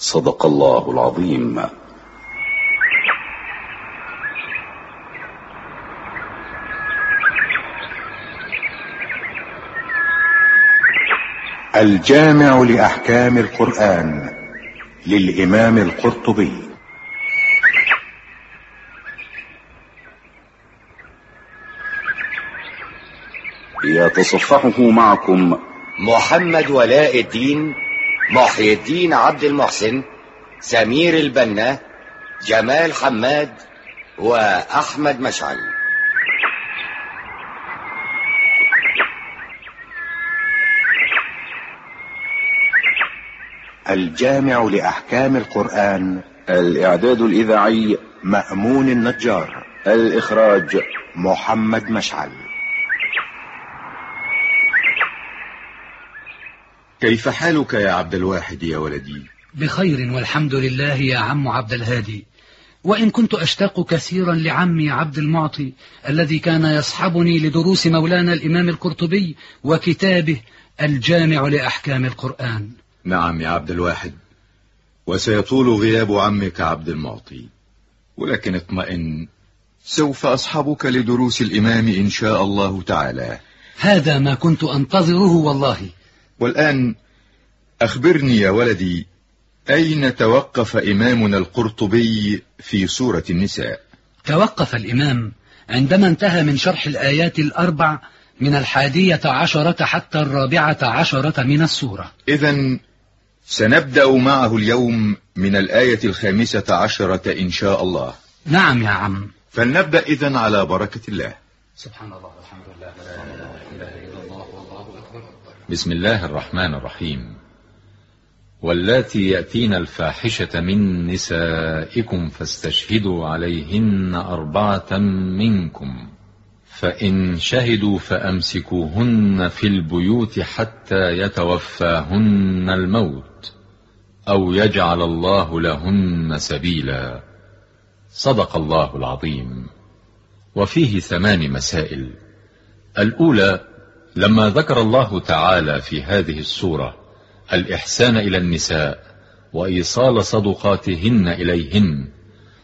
صدق الله العظيم. الجامع لأحكام القرآن للإمام القرطبي. يتصفحه معكم محمد ولاء الدين محي الدين عبد المحسن سمير البنا جمال حماد وأحمد مشعل. الجامع لأحكام القرآن. الإعداد الإذاعي مأمون النجار. الإخراج محمد مشعل. كيف حالك يا عبد الواحد يا ولدي؟ بخير والحمد لله يا عم عبد الهادي. وإن كنت أشتاق كثيرا لعمي عبد المعطي الذي كان يصحبني لدروس مولانا الإمام القرطبي وكتابه الجامع لأحكام القرآن. نعم يا عبد الواحد. وسيطول غياب عمك عبد المعطي. ولكن اطمئن سوف أصحبك لدروس الإمام إن شاء الله تعالى. هذا ما كنت أنتظره والله. والآن أخبرني يا ولدي أين توقف إمامنا القرطبي في سورة النساء؟ توقف الإمام عندما انتهى من شرح الآيات الأربع من الحادية عشرة حتى الرابعة عشرة من السورة. إذا سنبدأ معه اليوم من الآية الخامسة عشرة إن شاء الله. نعم يا عم. فلنبدأ إذا على بركة الله. سبحان الله والحمد لله لا إله إلا الله والله أكبر. بسم الله الرحمن الرحيم. واللاتي يأتين الفاحشة من نسائكم فاستشهدوا عليهن أربعة منكم فإن شهدوا فأمسكوهن في البيوت حتى يتوفاهن الموت أو يجعل الله لهن سبيلا. صدق الله العظيم. وفيه ثمان مسائل. الأولى لما ذكر الله تعالى في هذه السورة الإحسان إلى النساء وإيصال صدقاتهن إليهن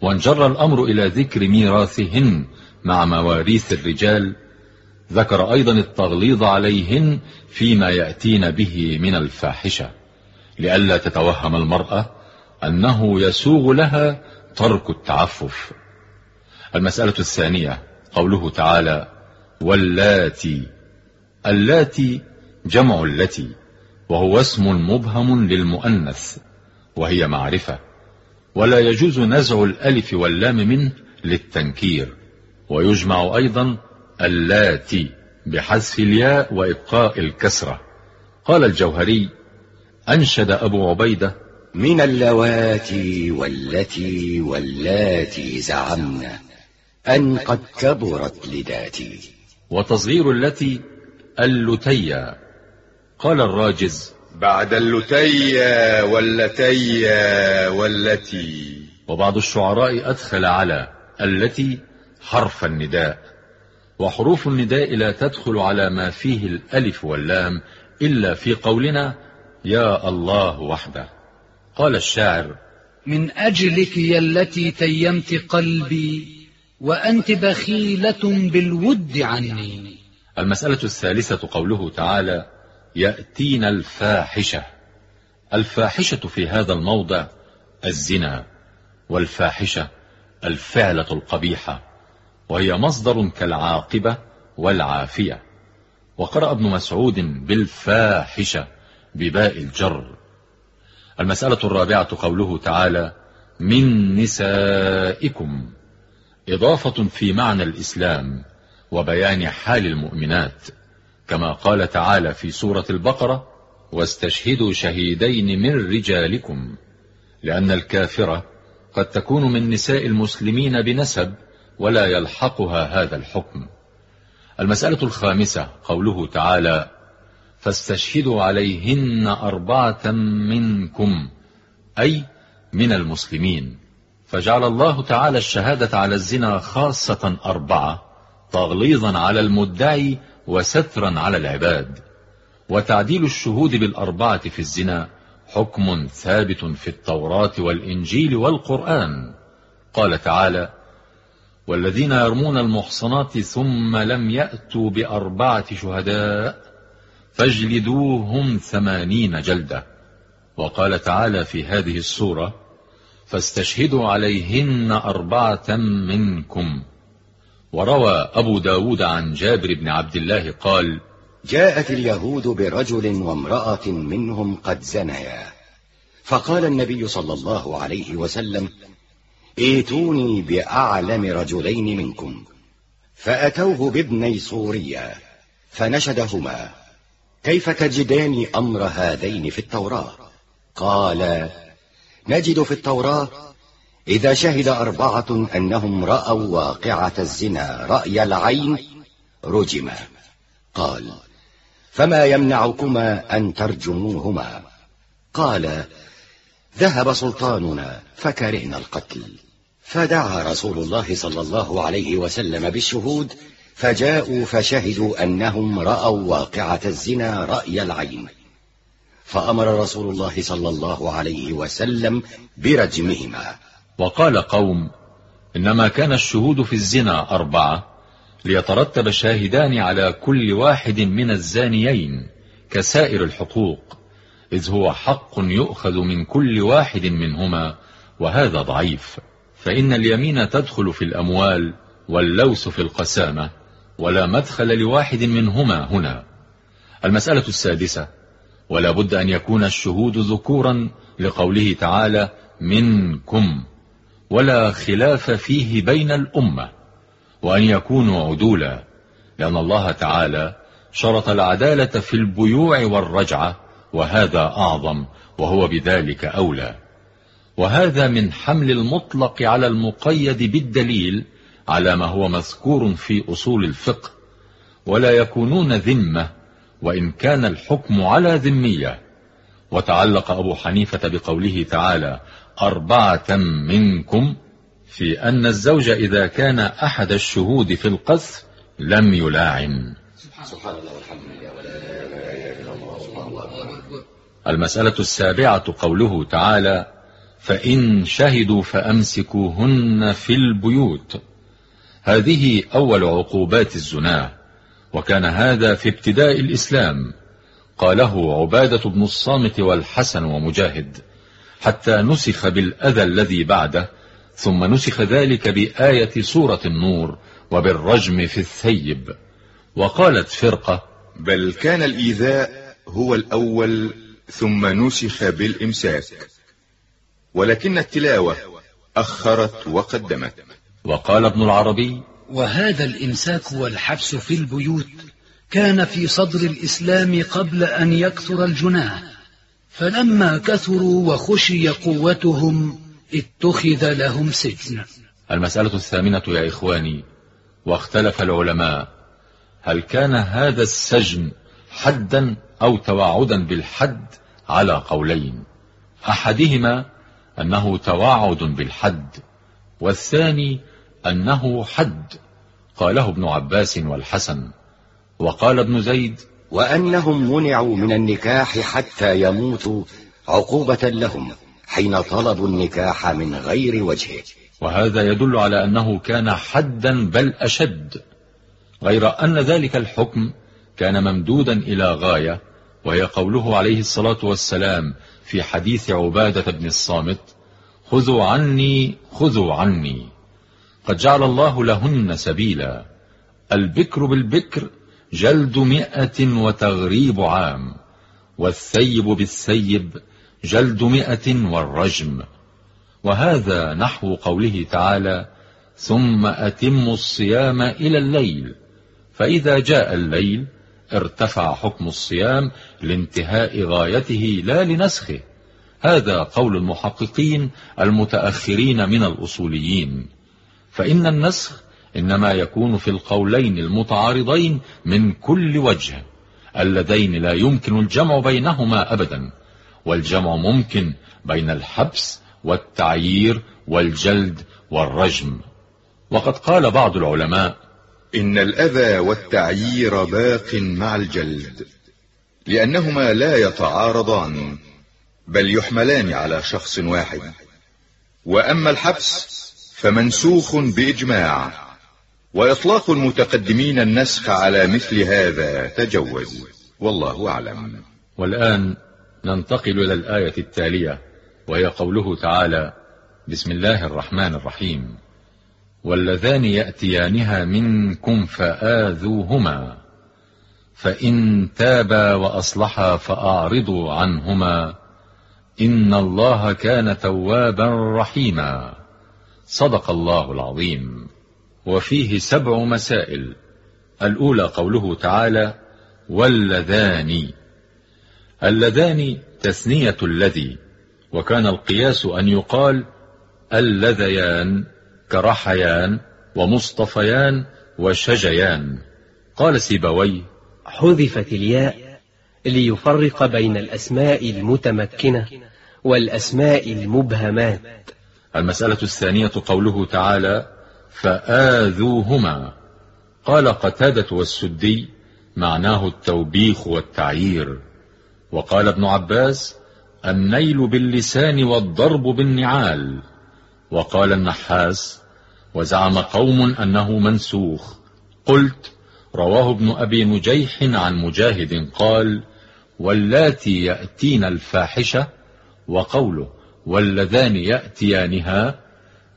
وانجر الأمر إلى ذكر ميراثهن مع مواريث الرجال ذكر أيضا التغليظ عليهن فيما يأتين به من الفاحشة. لئلا تتوهم المرأة أنه يسوغ لها ترك التعفف. المسألة الثانية قوله تعالى واللاتي اللاتي جمع التي وهو اسم مبهم للمؤنث وهي معرفة. ولا يجوز نزع الألف واللام منه للتنكير. ويجمع أيضا اللاتي بحذف الياء وإبقاء الكسرة. قال الجوهري أنشد أبو عبيدة من اللواتي والتي واللاتي زعمنا أن قد كبرت لذاتي. وتصغير التي اللتيا. قال الراجز. بعد اللتيا واللتيا والتي وبعض الشعراء أدخل على التي حرف النداء. وحروف النداء لا تدخل على ما فيه الألف واللام إلا في قولنا يا الله وحده. قال الشاعر. من أجلك يا التي تيمت قلبي. وأنت بخيلة بالود عني. المسألة الثالثة قوله تعالى يأتين الفاحشة. الفاحشة في هذا الموضع الزنا والفاحشة الفعلة القبيحة وهي مصدر كالعاقبة والعافية. وقرأ ابن مسعود بالفاحشة بباء الجر. المسألة الرابعة قوله تعالى من نسائكم. إضافة في معنى الإسلام وبيان حال المؤمنات كما قال تعالى في سورة البقرة واستشهدوا شهيدين من رجالكم لأن الكافرة قد تكون من نساء المسلمين بنسب ولا يلحقها هذا الحكم. المسألة الخامسة قوله تعالى فاستشهدوا عليهن أربعة منكم أي من المسلمين. فجعل الله تعالى الشهادة على الزنا خاصة أربعة تغليظا على المدعي وسترا على العباد. وتعديل الشهود بالأربعة في الزنا حكم ثابت في التوراة والإنجيل والقرآن. قال تعالى والذين يرمون المحصنات ثم لم يأتوا بأربعة شهداء فاجلدوهم ثمانين جلدة. وقال تعالى في هذه السورة فاستشهدوا عليهن أربعة منكم. وروى أبو داود عن جابر بن عبد الله قال جاءت اليهود برجل وامرأة منهم قد زنيا. فقال النبي صلى الله عليه وسلم ائتوني بأعلم رجلين منكم. فأتوه بابني صوريا فنشدهما كيف تجدان أمر هذين في التوراة؟ قال نجد في التوراة إذا شهد أربعة أنهم رأوا واقعة الزنا رأي العين رجما قال فما يمنعكما أن ترجموهما؟ قال ذهب سلطاننا فكرهنا القتل. فدعا رسول الله صلى الله عليه وسلم بالشهود فجاءوا فشهدوا أنهم رأوا واقعة الزنا رأي العين. فأمر رسول الله صلى الله عليه وسلم برجمهما. وقال قوم إنما كان الشهود في الزنا أربعة ليترتب شاهدان على كل واحد من الزانيين كسائر الحقوق إذ هو حق يؤخذ من كل واحد منهما وهذا ضعيف. فإن اليمين تدخل في الأموال واللوس في القسامة ولا مدخل لواحد منهما هنا. المسألة السادسة ولا بد أن يكون الشهود ذكورا لقوله تعالى منكم ولا خلاف فيه بين الأمة. وأن يكونوا عدولا لأن الله تعالى شرط العدالة في البيوع والرجعة وهذا أعظم وهو بذلك أولى. وهذا من حمل المطلق على المقيد بالدليل على ما هو مذكور في أصول الفقه. ولا يكونون ذمة وإن كان الحكم على ذمية. وتعلق أبو حنيفة بقوله تعالى أربعة منكم في أن الزوج إذا كان أحد الشهود في القذف لم يلاعن. سبحان الله والحمد لله المسألة السابعة قوله تعالى فإن شهدوا فأمسكوهن في البيوت. هذه أول عقوبات الزنا. وكان هذا في ابتداء الإسلام. قاله عبادة بن الصامت والحسن ومجاهد حتى نسخ بالأذى الذي بعده ثم نسخ ذلك بآية سورة النور وبالرجم في الثيب. وقالت فرقة بل كان الإيذاء هو الأول ثم نسخ بالإمساك. ولكن التلاوة أخرت وقدمت. وقال ابن العربي وهذا الإمساك والحبس في البيوت كان في صدر الإسلام قبل أن يكثر الجناه فلما كثروا وخشي قوتهم اتخذ لهم سجن. المسألة الثامنة يا إخواني واختلف العلماء هل كان هذا السجن حدا أو توعدا بالحد؟ على قولين أحدهما أنه توعد بالحد والثاني أنه حد قاله ابن عباس والحسن. وقال ابن زيد وأنهم منعوا من النكاح حتى يموتوا عقوبة لهم حين طلبوا النكاح من غير وجهه وهذا يدل على أنه كان حدا بل أشد. غير أن ذلك الحكم كان ممدودا إلى غاية وهي قوله عليه الصلاة والسلام في حديث عبادة بن الصامت خذوا عني خذوا عني. قد جعل الله لهن سبيلا. البكر بالبكر جلد مئة وتغريب عام والثيب بالثيب جلد مئة والرجم. وهذا نحو قوله تعالى ثم أتم الصيام إلى الليل فإذا جاء الليل ارتفع حكم الصيام لانتهاء غايته لا لنسخه. هذا قول المحققين المتأخرين من الأصوليين. فإن النسخ إنما يكون في القولين المتعارضين من كل وجه اللذين لا يمكن الجمع بينهما أبدا والجمع ممكن بين الحبس والتعيير والجلد والرجم. وقد قال بعض العلماء إن الأذى والتعيير باق مع الجلد لأنهما لا يتعارضان بل يحملان على شخص واحد. وأما الحبس فمنسوخ بإجماع وإطلاق المتقدمين النسخ على مثل هذا تجوز والله أعلم. والآن ننتقل إلى الآية التالية وهي قوله تعالى بسم الله الرحمن الرحيم. واللذان يأتيانها منكم فآذوهما فإن تابا وأصلحا فأعرضوا عنهما إن الله كان توابا رحيما. صدق الله العظيم. وفيه سبع مسائل. الأولى قوله تعالى واللذان. اللذان تثنية الذي. وكان القياس أن يقال اللذيان كرحيان ومصطفيان وشجيان. قال سيبوي حذفت الياء ليفرق بين الأسماء المتمكنة والأسماء المبهمات. المسألة الثانية قوله تعالى فآذوهما قال قتادة والسدي معناه التوبيخ والتعيير وقال ابن عباس النيل باللسان والضرب بالنعال وقال النحاس وزعم قوم أنه منسوخ قلت رواه ابن أبي نجيح عن مجاهد قال واللاتي يأتين الفاحشة وقوله واللذان يأتيانها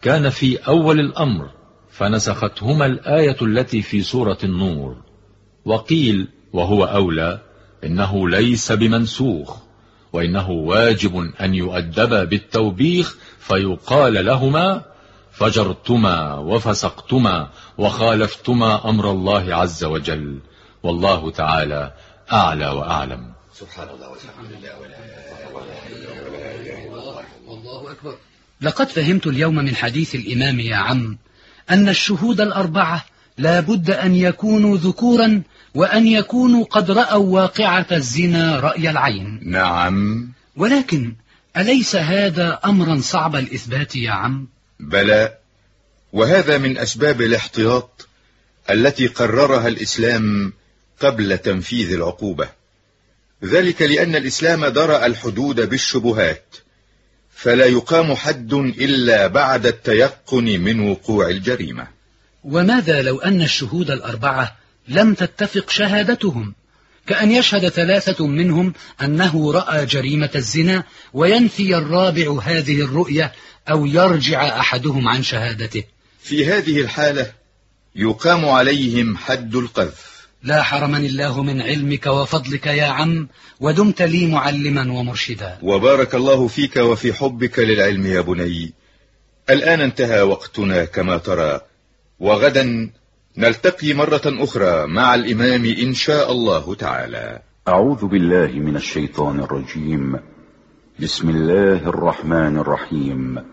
كان في أول الأمر فنسختهما الآية التي في سورة النور. وقيل وهو أولى إنه ليس بمنسوخ وإنه واجب أن يؤدبا بالتوبيخ فيقال لهما فجرتما وفسقتما وخالفتما أمر الله عز وجل والله تعالى أعلى وأعلم. سبحان الله والحمد لله والله أكبر. لقد فهمت اليوم من حديث الإمام يا عم أن الشهود الأربعة لا بد أن يكونوا ذكورا وأن يكونوا قد رأوا واقعة الزنا رأي العين. نعم. ولكن أليس هذا أمرا صعب الإثبات يا عم؟ بلى. وهذا من أسباب الاحتياط التي قررها الإسلام قبل تنفيذ العقوبة. ذلك لأن الإسلام درأ الحدود بالشبهات فلا يقام حد إلا بعد التيقن من وقوع الجريمة. وماذا لو أن الشهود الأربعة لم تتفق شهادتهم؟ كأن يشهد ثلاثة منهم أنه رأى جريمة الزنا وينفي الرابع هذه الرؤية أو يرجع أحدهم عن شهادته. في هذه الحالة يقام عليهم حد القذف. لا حرمني الله من علمك وفضلك يا عم ودمت لي معلما ومرشدا. وبارك الله فيك وفي حبك للعلم يا بني. الآن انتهى وقتنا كما ترى وغدا نلتقي مرة أخرى مع الإمام إن شاء الله تعالى. أعوذ بالله من الشيطان الرجيم. بسم الله الرحمن الرحيم.